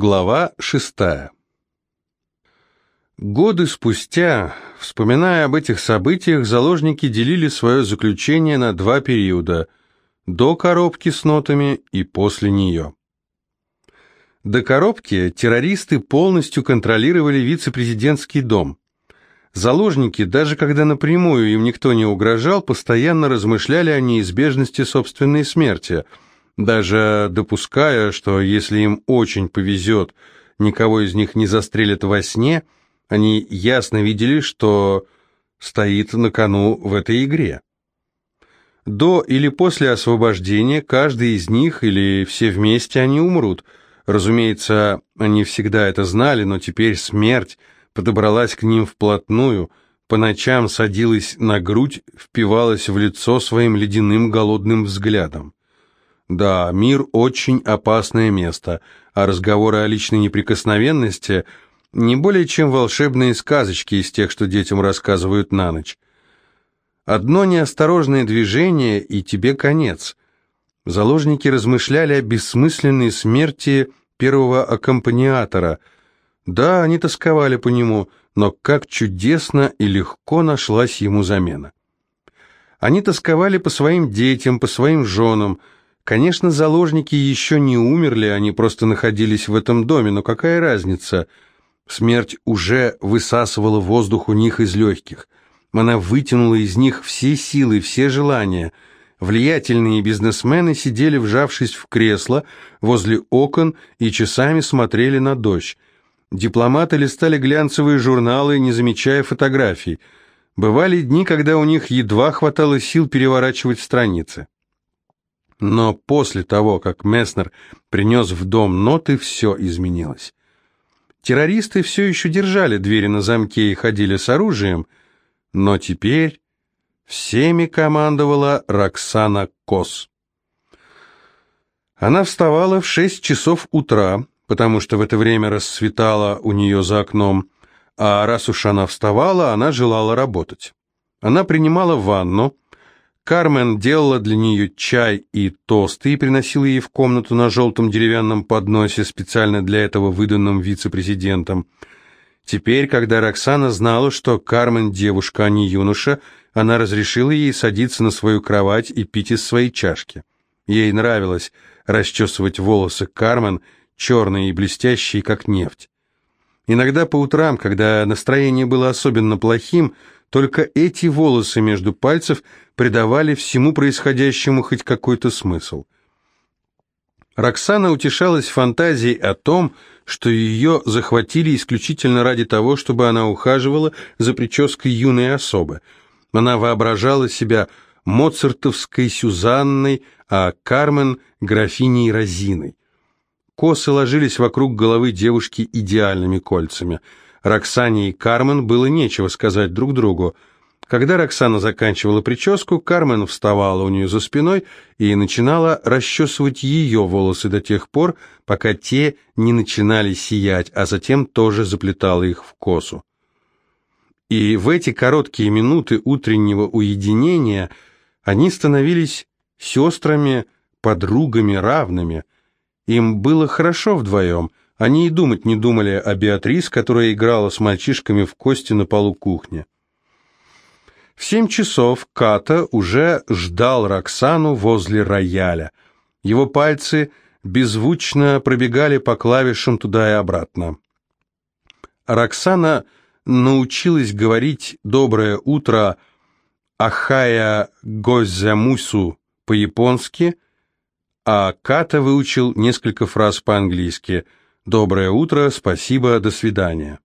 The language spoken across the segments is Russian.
Глава шестая Годы спустя, вспоминая об этих событиях, заложники делили свое заключение на два периода – до коробки с нотами и после нее. До коробки террористы полностью контролировали вице-президентский дом. Заложники, даже когда напрямую им никто не угрожал, постоянно размышляли о неизбежности собственной смерти – даже допуская, что если им очень повезет, никого из них не застрелят во сне, они ясно видели, что стоит на кону в этой игре. До или после освобождения каждый из них или все вместе они умрут. Разумеется, они всегда это знали, но теперь смерть подобралась к ним вплотную, по ночам садилась на грудь, впивалась в лицо своим ледяным голодным взглядом. Да, мир очень опасное место, а разговоры о личной неприкосновенности не более чем волшебные сказочки из тех, что детям рассказывают на ночь. Одно неосторожное движение, и тебе конец. Заложники размышляли о бессмысленной смерти первого аккомпаниатора. Да, они тосковали по нему, но как чудесно и легко нашлась ему замена. Они тосковали по своим детям, по своим женам, Конечно, заложники еще не умерли, они просто находились в этом доме, но какая разница? Смерть уже высасывала воздух у них из легких. Она вытянула из них все силы, все желания. Влиятельные бизнесмены сидели, вжавшись в кресло, возле окон и часами смотрели на дождь. Дипломаты листали глянцевые журналы, не замечая фотографий. Бывали дни, когда у них едва хватало сил переворачивать страницы. Но после того, как Месснер принес в дом ноты, все изменилось. Террористы все еще держали двери на замке и ходили с оружием, но теперь всеми командовала Роксана Кос. Она вставала в шесть часов утра, потому что в это время расцветало у нее за окном, а раз уж она вставала, она желала работать. Она принимала ванну, Кармен делала для нее чай и тосты и приносила ей в комнату на желтом деревянном подносе, специально для этого выданном вице-президентом. Теперь, когда Роксана знала, что Кармен девушка, а не юноша, она разрешила ей садиться на свою кровать и пить из своей чашки. Ей нравилось расчесывать волосы Кармен, черные и блестящие, как нефть. Иногда по утрам, когда настроение было особенно плохим, только эти волосы между пальцев придавали всему происходящему хоть какой-то смысл. Роксана утешалась фантазией о том, что ее захватили исключительно ради того, чтобы она ухаживала за прической юной особы. Она воображала себя моцартовской Сюзанной, а Кармен – графиней Розиной. Косы ложились вокруг головы девушки идеальными кольцами – Роксане и Кармен было нечего сказать друг другу. Когда Роксана заканчивала прическу, Кармен вставала у нее за спиной и начинала расчесывать ее волосы до тех пор, пока те не начинали сиять, а затем тоже заплетала их в косу. И в эти короткие минуты утреннего уединения они становились сестрами, подругами, равными. Им было хорошо вдвоем – они и думать не думали о Беатрис, которая играла с мальчишками в кости на полу кухни. В семь часов Ката уже ждал Роксану возле рояля. Его пальцы беззвучно пробегали по клавишам туда и обратно. Роксана научилась говорить «доброе утро» Ахая Гоззамусу по-японски, а Ката выучил несколько фраз по-английски – «Доброе утро, спасибо, до свидания».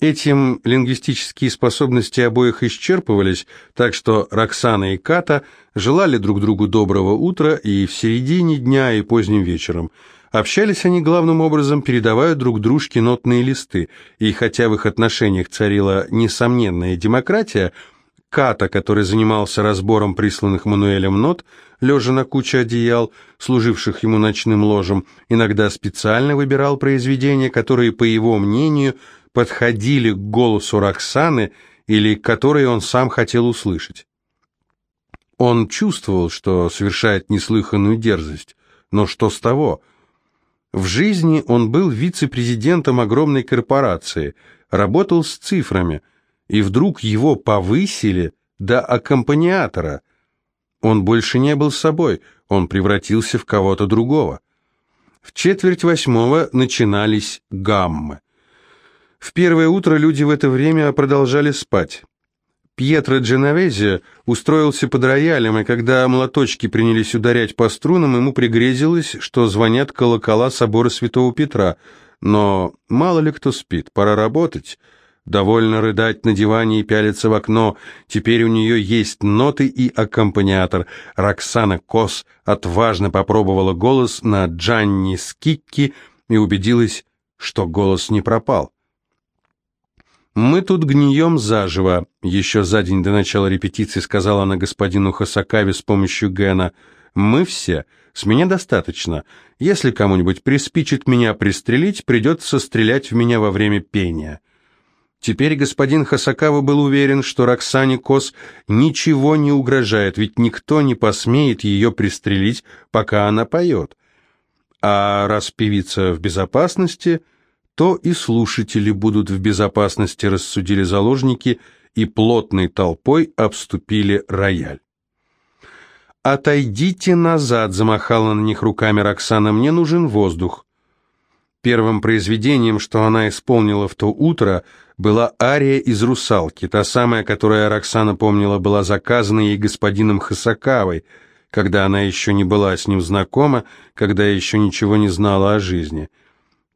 Этим лингвистические способности обоих исчерпывались, так что Роксана и Ката желали друг другу доброго утра и в середине дня, и поздним вечером. Общались они главным образом, передавая друг дружке нотные листы, и хотя в их отношениях царила несомненная демократия, Ката, который занимался разбором присланных Мануэлем нот, лежа на куче одеял, служивших ему ночным ложем, иногда специально выбирал произведения, которые, по его мнению, подходили к голосу Роксаны или которые он сам хотел услышать. Он чувствовал, что совершает неслыханную дерзость, но что с того? В жизни он был вице-президентом огромной корпорации, работал с цифрами, и вдруг его повысили до аккомпаниатора. Он больше не был собой, он превратился в кого-то другого. В четверть восьмого начинались гаммы. В первое утро люди в это время продолжали спать. Пьетро Дженовези устроился под роялем, и когда молоточки принялись ударять по струнам, ему пригрезилось, что звонят колокола собора Святого Петра. Но мало ли кто спит, пора работать. Довольно рыдать на диване и пялиться в окно. Теперь у нее есть ноты и аккомпаниатор. Роксана Кос отважно попробовала голос на Джанни Скикки и убедилась, что голос не пропал. «Мы тут гнием заживо», — еще за день до начала репетиции сказала она господину Хасакаве с помощью Гена. «Мы все. С меня достаточно. Если кому-нибудь приспичит меня пристрелить, придется стрелять в меня во время пения». Теперь господин Хасакава был уверен, что Роксане Кос ничего не угрожает, ведь никто не посмеет ее пристрелить, пока она поет. А раз певица в безопасности, то и слушатели будут в безопасности, рассудили заложники, и плотной толпой обступили рояль. «Отойдите назад», — замахала на них руками Роксана, — «мне нужен воздух». Первым произведением, что она исполнила в то утро, была ария из «Русалки», та самая, которая Роксана помнила, была заказана ей господином Хасакавой, когда она еще не была с ним знакома, когда еще ничего не знала о жизни —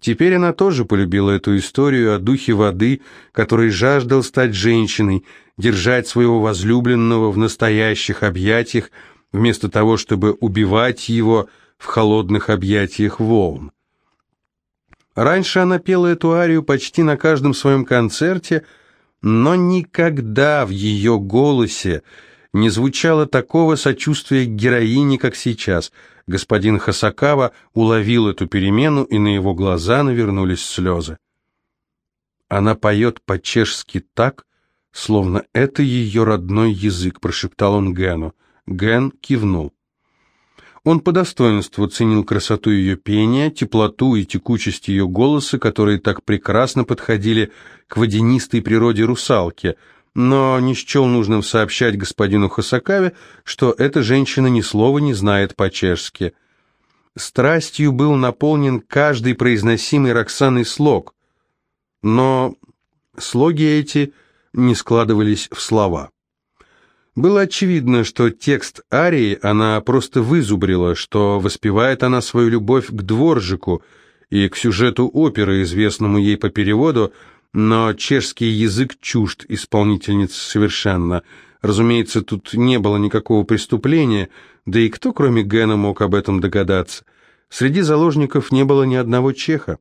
Теперь она тоже полюбила эту историю о духе воды, который жаждал стать женщиной, держать своего возлюбленного в настоящих объятиях, вместо того, чтобы убивать его в холодных объятиях волн. Раньше она пела эту арию почти на каждом своем концерте, но никогда в ее голосе не звучало такого сочувствия к героине, как сейчас – господин Хасакава уловил эту перемену, и на его глаза навернулись слезы. «Она поет по-чешски так, словно это ее родной язык», — прошептал он Гену. Ген кивнул. Он по достоинству ценил красоту ее пения, теплоту и текучесть ее голоса, которые так прекрасно подходили к водянистой природе русалки — но не счел нужным сообщать господину Хасакаве, что эта женщина ни слова не знает по-чешски. Страстью был наполнен каждый произносимый Роксаной слог, но слоги эти не складывались в слова. Было очевидно, что текст арии она просто вызубрила, что воспевает она свою любовь к дворжику и к сюжету оперы, известному ей по переводу, но чешский язык чужд исполнительницы совершенно. Разумеется, тут не было никакого преступления, да и кто, кроме Гена, мог об этом догадаться? Среди заложников не было ни одного чеха.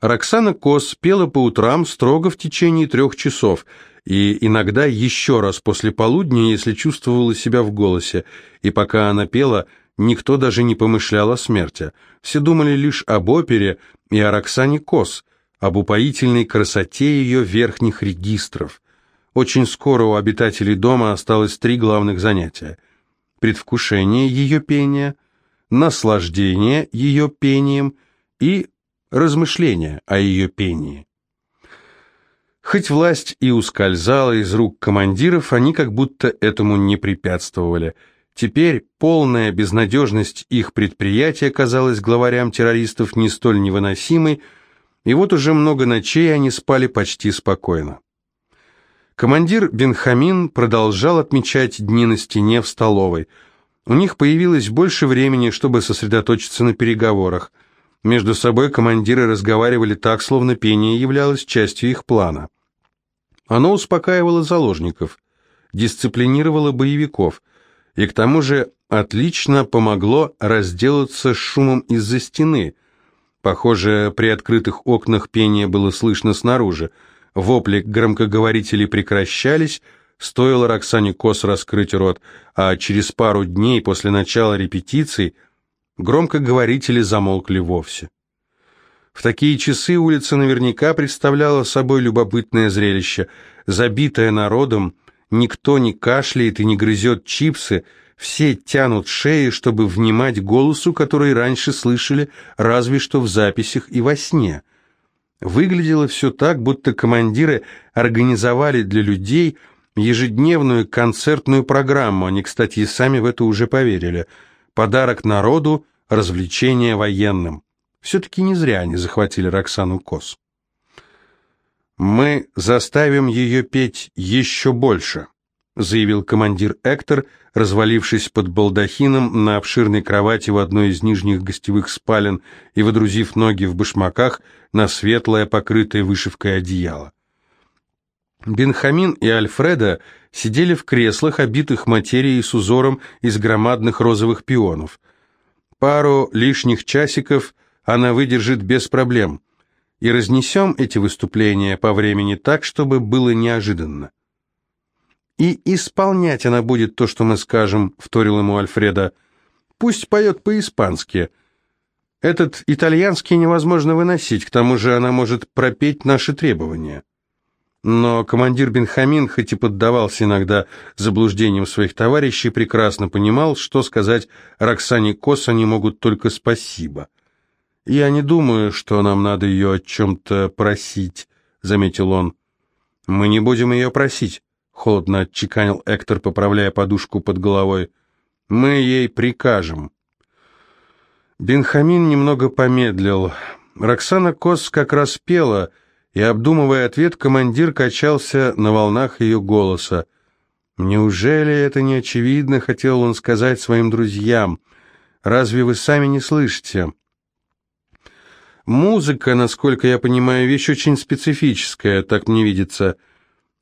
Роксана Кос пела по утрам строго в течение трех часов, и иногда еще раз после полудня, если чувствовала себя в голосе, и пока она пела, никто даже не помышлял о смерти. Все думали лишь об опере и о Роксане Кос, об упоительной красоте ее верхних регистров. Очень скоро у обитателей дома осталось три главных занятия. Предвкушение ее пения, наслаждение ее пением и размышления о ее пении. Хоть власть и ускользала из рук командиров, они как будто этому не препятствовали. Теперь полная безнадежность их предприятия казалась главарям террористов не столь невыносимой, и вот уже много ночей они спали почти спокойно. Командир Бенхамин продолжал отмечать дни на стене в столовой. У них появилось больше времени, чтобы сосредоточиться на переговорах. Между собой командиры разговаривали так, словно пение являлось частью их плана. Оно успокаивало заложников, дисциплинировало боевиков, и к тому же отлично помогло разделаться с шумом из-за стены – Похоже, при открытых окнах пение было слышно снаружи. Вопли громкоговорителей прекращались, стоило Роксане Кос раскрыть рот, а через пару дней после начала репетиций громкоговорители замолкли вовсе. В такие часы улица наверняка представляла собой любопытное зрелище. Забитая народом, никто не кашляет и не грызет чипсы, все тянут шеи, чтобы внимать голосу, который раньше слышали разве что в записях и во сне. Выглядело все так, будто командиры организовали для людей ежедневную концертную программу. Они, кстати, и сами в это уже поверили. Подарок народу, развлечение военным. Все-таки не зря они захватили Роксану Кос. «Мы заставим ее петь еще больше», заявил командир Эктор, развалившись под балдахином на обширной кровати в одной из нижних гостевых спален и водрузив ноги в башмаках на светлое, покрытое вышивкой одеяло. Бенхамин и Альфреда сидели в креслах, обитых материей с узором из громадных розовых пионов. Пару лишних часиков она выдержит без проблем и разнесем эти выступления по времени так, чтобы было неожиданно. «И исполнять она будет то, что мы скажем», — вторил ему Альфреда. «Пусть поет по-испански. Этот итальянский невозможно выносить, к тому же она может пропеть наши требования». Но командир Бенхамин, хоть и поддавался иногда заблуждениям своих товарищей, прекрасно понимал, что сказать Роксане Кос они могут только «спасибо». «Я не думаю, что нам надо ее о чем-то просить», — заметил он. «Мы не будем ее просить», — холодно отчеканил Эктор, поправляя подушку под головой. «Мы ей прикажем». Бенхамин немного помедлил. Роксана Кос как раз пела, и, обдумывая ответ, командир качался на волнах ее голоса. «Неужели это не очевидно?» — хотел он сказать своим друзьям. «Разве вы сами не слышите?» Музыка, насколько я понимаю, вещь очень специфическая, так мне видится.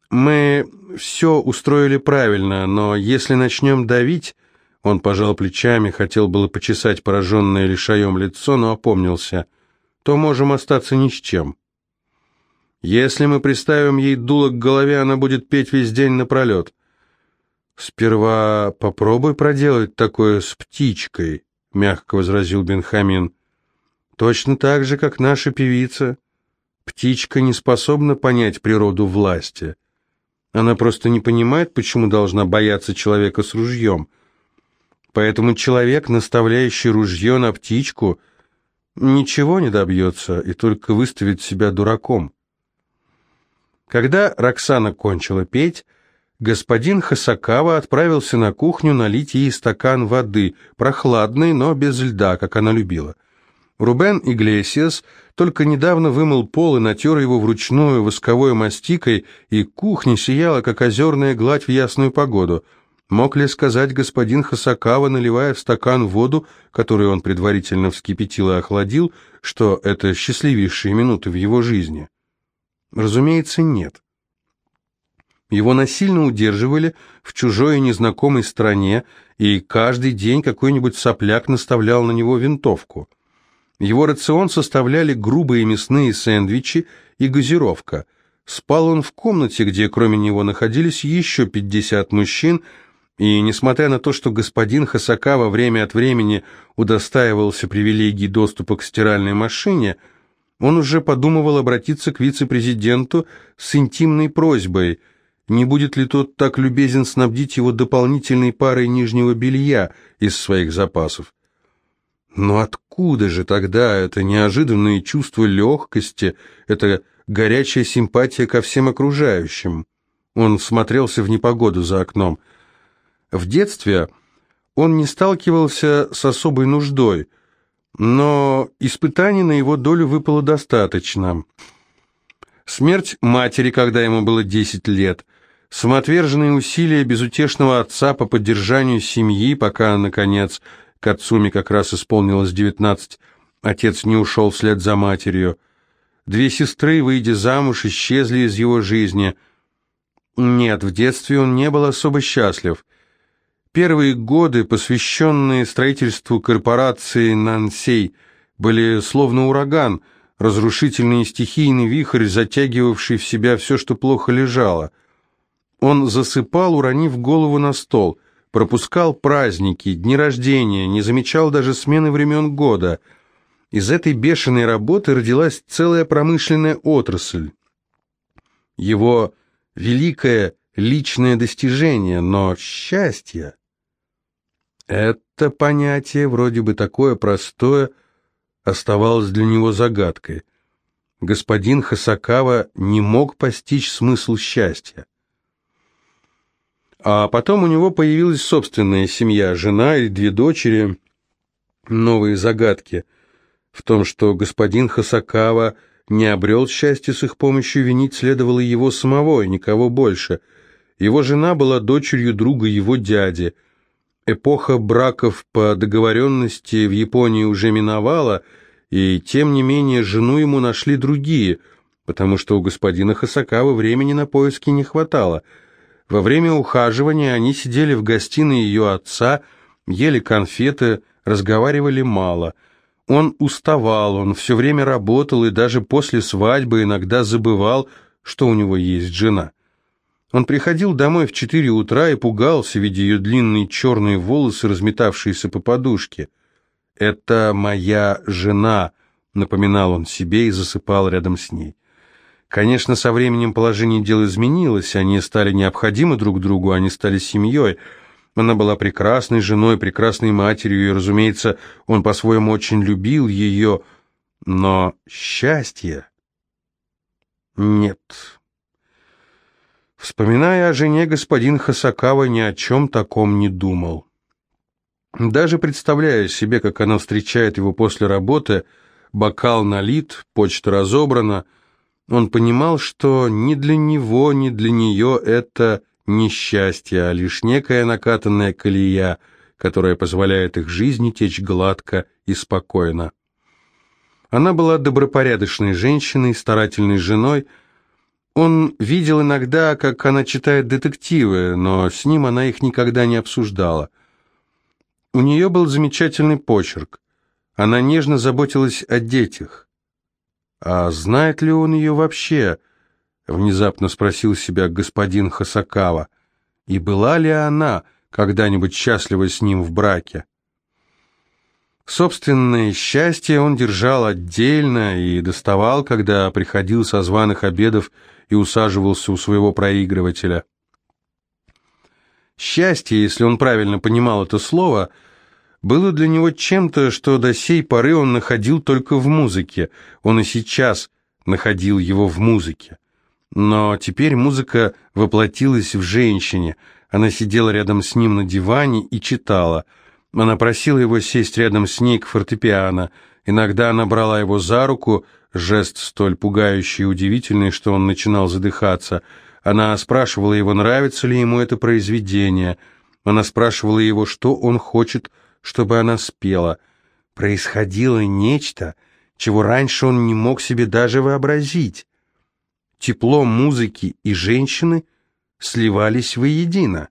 Мы все устроили правильно, но если начнем давить... Он пожал плечами, хотел было почесать пораженное лишаем лицо, но опомнился. То можем остаться ни с чем. Если мы приставим ей дуло к голове, она будет петь весь день напролет. «Сперва попробуй проделать такое с птичкой», — мягко возразил Бенхамин. Точно так же, как наша певица. Птичка не способна понять природу власти. Она просто не понимает, почему должна бояться человека с ружьем. Поэтому человек, наставляющий ружье на птичку, ничего не добьется и только выставит себя дураком. Когда Роксана кончила петь, господин Хасакава отправился на кухню налить ей стакан воды, прохладной, но без льда, как она любила. Рубен Иглесиас только недавно вымыл пол и натер его вручную восковой мастикой, и кухня сияла, как озерная гладь в ясную погоду. Мог ли сказать господин Хасакава, наливая в стакан воду, которую он предварительно вскипятил и охладил, что это счастливейшие минуты в его жизни? Разумеется, нет. Его насильно удерживали в чужой и незнакомой стране, и каждый день какой-нибудь сопляк наставлял на него винтовку. Его рацион составляли грубые мясные сэндвичи и газировка. Спал он в комнате, где кроме него находились еще 50 мужчин, и, несмотря на то, что господин Хасакава время от времени удостаивался привилегий доступа к стиральной машине, он уже подумывал обратиться к вице-президенту с интимной просьбой, не будет ли тот так любезен снабдить его дополнительной парой нижнего белья из своих запасов. Но откуда же тогда это неожиданное чувство легкости, эта горячая симпатия ко всем окружающим? Он смотрелся в непогоду за окном. В детстве он не сталкивался с особой нуждой, но испытаний на его долю выпало достаточно. Смерть матери, когда ему было 10 лет, самоотверженные усилия безутешного отца по поддержанию семьи, пока, наконец, Кацуми как раз исполнилось девятнадцать, отец не ушел вслед за матерью. Две сестры, выйдя замуж, исчезли из его жизни. Нет, в детстве он не был особо счастлив. Первые годы, посвященные строительству корпорации Нансей, были словно ураган, разрушительный и стихийный вихрь, затягивавший в себя все, что плохо лежало. Он засыпал, уронив голову на стол – пропускал праздники, дни рождения, не замечал даже смены времен года. Из этой бешеной работы родилась целая промышленная отрасль. Его великое личное достижение, но счастье... Это понятие, вроде бы такое простое, оставалось для него загадкой. Господин Хасакава не мог постичь смысл счастья. А потом у него появилась собственная семья, жена и две дочери. Новые загадки в том, что господин Хасакава не обрел счастье с их помощью, винить следовало его самого и никого больше. Его жена была дочерью друга его дяди. Эпоха браков по договоренности в Японии уже миновала, и тем не менее жену ему нашли другие, потому что у господина Хасакавы времени на поиски не хватало. Во время ухаживания они сидели в гостиной ее отца, ели конфеты, разговаривали мало – он уставал, он все время работал и даже после свадьбы иногда забывал, что у него есть жена. Он приходил домой в четыре утра и пугался, видя ее длинные черные волосы, разметавшиеся по подушке. «Это моя жена», — напоминал он себе и засыпал рядом с ней. Конечно, со временем положение дел изменилось, они стали необходимы друг другу, они стали семьей — она была прекрасной женой, прекрасной матерью, и, разумеется, он по-своему очень любил ее, но счастье... Нет. Вспоминая о жене, господин Хасакава ни о чем таком не думал. Даже представляя себе, как она встречает его после работы, бокал налит, почта разобрана, он понимал, что ни для него, ни для нее это не счастье, а лишь некая накатанная колея, которая позволяет их жизни течь гладко и спокойно. Она была добропорядочной женщиной, старательной женой. Он видел иногда, как она читает детективы, но с ним она их никогда не обсуждала. У нее был замечательный почерк. Она нежно заботилась о детях. А знает ли он ее вообще? Внезапно спросил себя господин Хасакава. И была ли она когда-нибудь счастлива с ним в браке? Собственное счастье он держал отдельно и доставал, когда приходил со званых обедов и усаживался у своего проигрывателя. Счастье, если он правильно понимал это слово, было для него чем-то, что до сей поры он находил только в музыке. Он и сейчас находил его в музыке. Но теперь музыка воплотилась в женщине. Она сидела рядом с ним на диване и читала. Она просила его сесть рядом с ней к фортепиано. Иногда она брала его за руку, жест столь пугающий и удивительный, что он начинал задыхаться. Она спрашивала его, нравится ли ему это произведение. Она спрашивала его, что он хочет, чтобы она спела. Происходило нечто, чего раньше он не мог себе даже вообразить тепло музыки и женщины сливались воедино.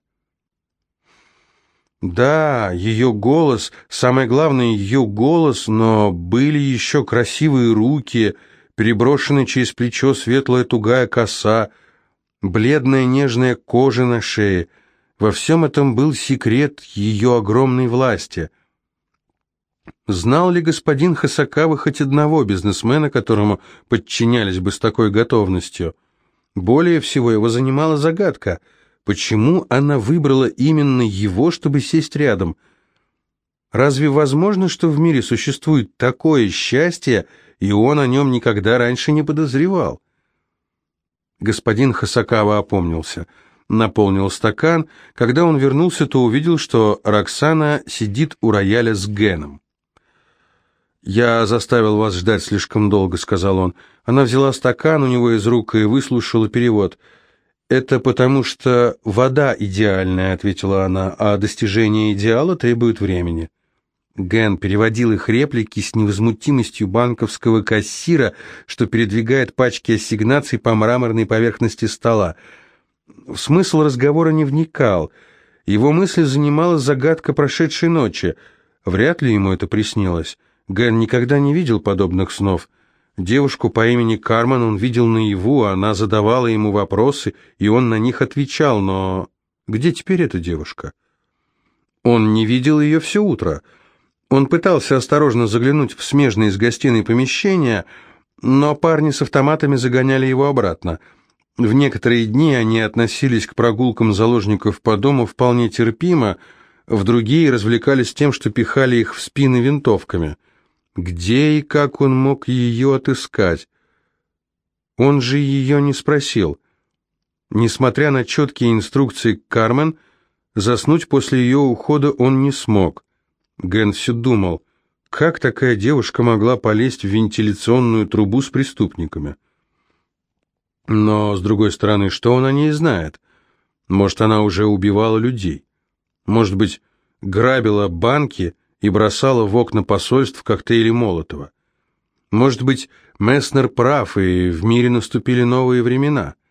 Да, ее голос, самое главное, ее голос, но были еще красивые руки, переброшенная через плечо светлая тугая коса, бледная нежная кожа на шее. Во всем этом был секрет ее огромной власти — Знал ли господин Хасакава хоть одного бизнесмена, которому подчинялись бы с такой готовностью? Более всего его занимала загадка, почему она выбрала именно его, чтобы сесть рядом. Разве возможно, что в мире существует такое счастье, и он о нем никогда раньше не подозревал? Господин Хасакава опомнился, наполнил стакан. Когда он вернулся, то увидел, что Роксана сидит у рояля с Геном. «Я заставил вас ждать слишком долго», — сказал он. Она взяла стакан у него из рук и выслушала перевод. «Это потому что вода идеальная», — ответила она, «а достижение идеала требует времени». Ген переводил их реплики с невозмутимостью банковского кассира, что передвигает пачки ассигнаций по мраморной поверхности стола. В смысл разговора не вникал. Его мысли занимала загадка прошедшей ночи. Вряд ли ему это приснилось. Ген никогда не видел подобных снов. Девушку по имени Кармен он видел наяву, она задавала ему вопросы, и он на них отвечал, но где теперь эта девушка? Он не видел ее все утро. Он пытался осторожно заглянуть в смежные с гостиной помещения, но парни с автоматами загоняли его обратно. В некоторые дни они относились к прогулкам заложников по дому вполне терпимо, в другие развлекались тем, что пихали их в спины винтовками. Где и как он мог ее отыскать? Он же ее не спросил. Несмотря на четкие инструкции Кармен, заснуть после ее ухода он не смог. Ген все думал, как такая девушка могла полезть в вентиляционную трубу с преступниками? Но, с другой стороны, что он о ней знает? Может, она уже убивала людей? Может быть, грабила банки и бросала в окна посольств коктейли Молотова? Может быть, Месснер прав, и в мире наступили новые времена –